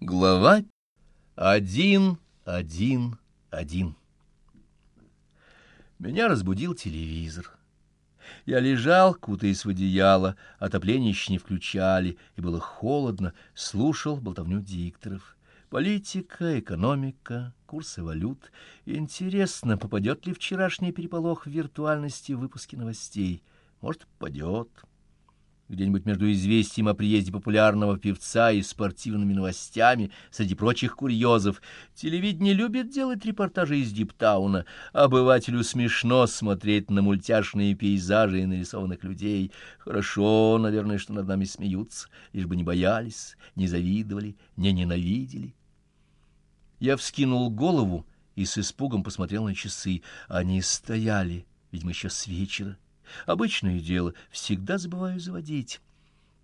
Глава один, один, один. Меня разбудил телевизор. Я лежал, кутаясь в одеяло, отопление еще не включали, и было холодно, слушал болтовню дикторов. Политика, экономика, курсы валют. Интересно, попадет ли вчерашний переполох в виртуальности в выпуске новостей? Может, попадет где-нибудь между известием о приезде популярного певца и спортивными новостями, среди прочих курьезов. Телевидение любит делать репортажи из Диптауна. Обывателю смешно смотреть на мультяшные пейзажи и нарисованных людей. Хорошо, наверное, что над нами смеются, лишь бы не боялись, не завидовали, не ненавидели. Я вскинул голову и с испугом посмотрел на часы. Они стояли, видимо, еще с вечера. Обычное дело, всегда забываю заводить.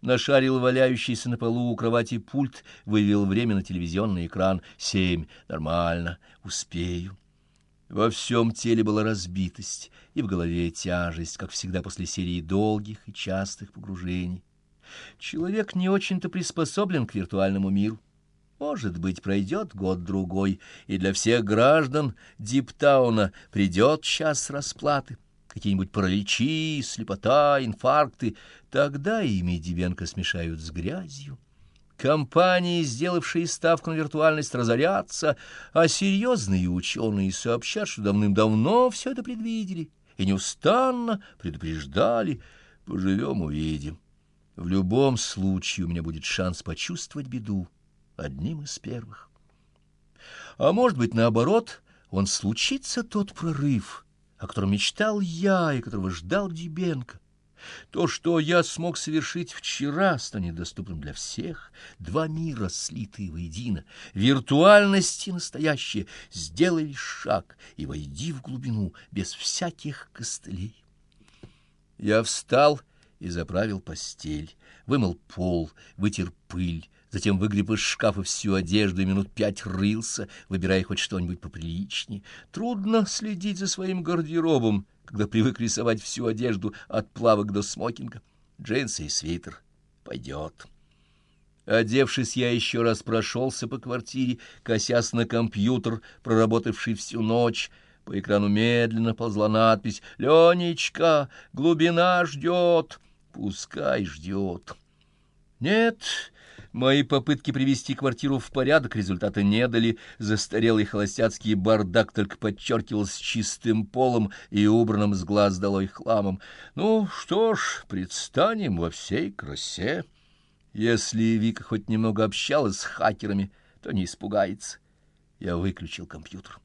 Нашарил валяющийся на полу у кровати пульт, вывел время на телевизионный экран. Семь. Нормально. Успею. Во всем теле была разбитость, и в голове тяжесть, как всегда после серии долгих и частых погружений. Человек не очень-то приспособлен к виртуальному миру. Может быть, пройдет год-другой, и для всех граждан Диптауна придет час расплаты какие-нибудь параличи, слепота, инфаркты, тогда ими Дивенко смешают с грязью. Компании, сделавшие ставку на виртуальность, разорятся, а серьезные ученые сообщат, что давным-давно все это предвидели и неустанно предупреждали. Поживем — увидим. В любом случае у меня будет шанс почувствовать беду одним из первых. А может быть, наоборот, он случится тот прорыв — о котором мечтал я и которого ждал Дебенко. То, что я смог совершить вчера, станет доступным для всех. Два мира, слитые воедино, виртуальность и настоящее. Сделай шаг и войди в глубину без всяких костылей. Я встал и заправил постель, вымыл пол, вытер пыль, затем выгреб из шкафа всю одежду и минут пять рылся, выбирая хоть что-нибудь поприличнее. Трудно следить за своим гардеробом, когда привык рисовать всю одежду от плавок до смокинга. Джинсы и свитер. Пойдет. Одевшись, я еще раз прошелся по квартире, косясь на компьютер, проработавший всю ночь. По экрану медленно ползла надпись «Ленечка, глубина ждет». Пускай ждет. Нет, Мои попытки привести квартиру в порядок результата не дали. Застарелый холостяцкий бардак только подчеркивался чистым полом и убранным с глаз долой хламом. Ну что ж, предстанем во всей красе. Если Вика хоть немного общалась с хакерами, то не испугается. Я выключил компьютер.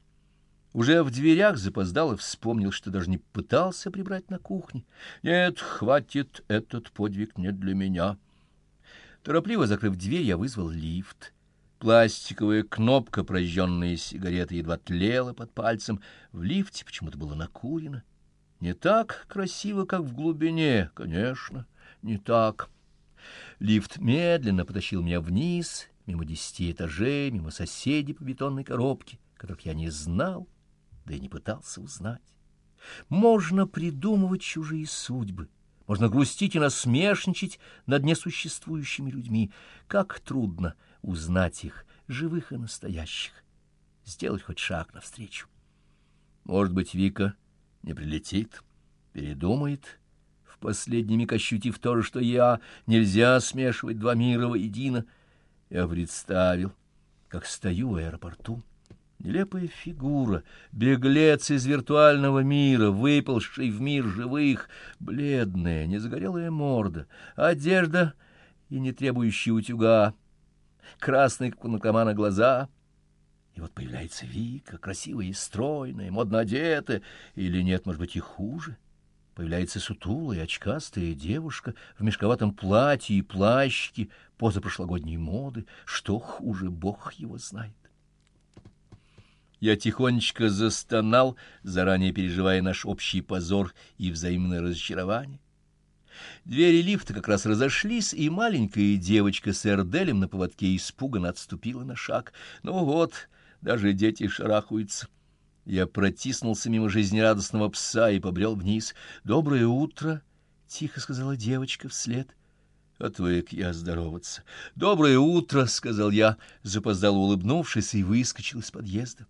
Уже в дверях запоздал и вспомнил, что даже не пытался прибрать на кухне. Нет, хватит, этот подвиг не для меня. Торопливо закрыв дверь, я вызвал лифт. Пластиковая кнопка, прожженная сигареты, едва тлела под пальцем. В лифте почему-то было накурено. Не так красиво, как в глубине, конечно, не так. Лифт медленно потащил меня вниз, мимо десяти этажей, мимо соседей по бетонной коробке, которых я не знал, да и не пытался узнать. Можно придумывать чужие судьбы можно грустить и насмешничать над несуществующими людьми. Как трудно узнать их, живых и настоящих, сделать хоть шаг навстречу. Может быть, Вика не прилетит, передумает, в последний миг ощутив то же, что я, нельзя смешивать два мира воедино. Я представил, как стою в аэропорту, Нелепая фигура, беглец из виртуального мира, выползший в мир живых, бледная, незагорелая морда, одежда и не требующая утюга, красные, как у наркомана, глаза. И вот появляется Вика, красивая и стройная, модно одетая, или нет, может быть, и хуже. Появляется сутулая, очкастая девушка в мешковатом платье и плащике позапрошлогодней моды. Что хуже, бог его знает. Я тихонечко застонал, заранее переживая наш общий позор и взаимное разочарование. Двери лифта как раз разошлись, и маленькая девочка с Эрделем на поводке испуганно отступила на шаг. Ну вот, даже дети шарахаются. Я протиснулся мимо жизнерадостного пса и побрел вниз. «Доброе утро!» — тихо сказала девочка вслед. Отвык я здороваться. «Доброе утро!» — сказал я, запоздал улыбнувшись, и выскочил из подъезда.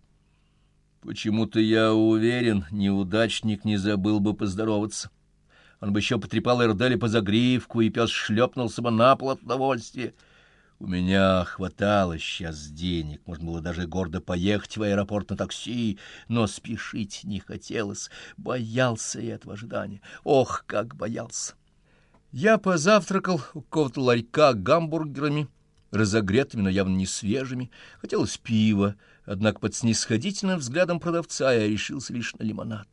Почему-то я уверен, неудачник не забыл бы поздороваться. Он бы еще потрепал Эрдели по загривку, и пес шлепнулся бы на пол удовольствия. У меня хватало сейчас денег, можно было даже гордо поехать в аэропорт на такси, но спешить не хотелось, боялся я этого ожидания. Ох, как боялся! Я позавтракал у какого-то ларька гамбургерами, разогретыми, но явно не свежими. Хотелось пива, однако под снисходительным взглядом продавца я решился лишь на лимонад.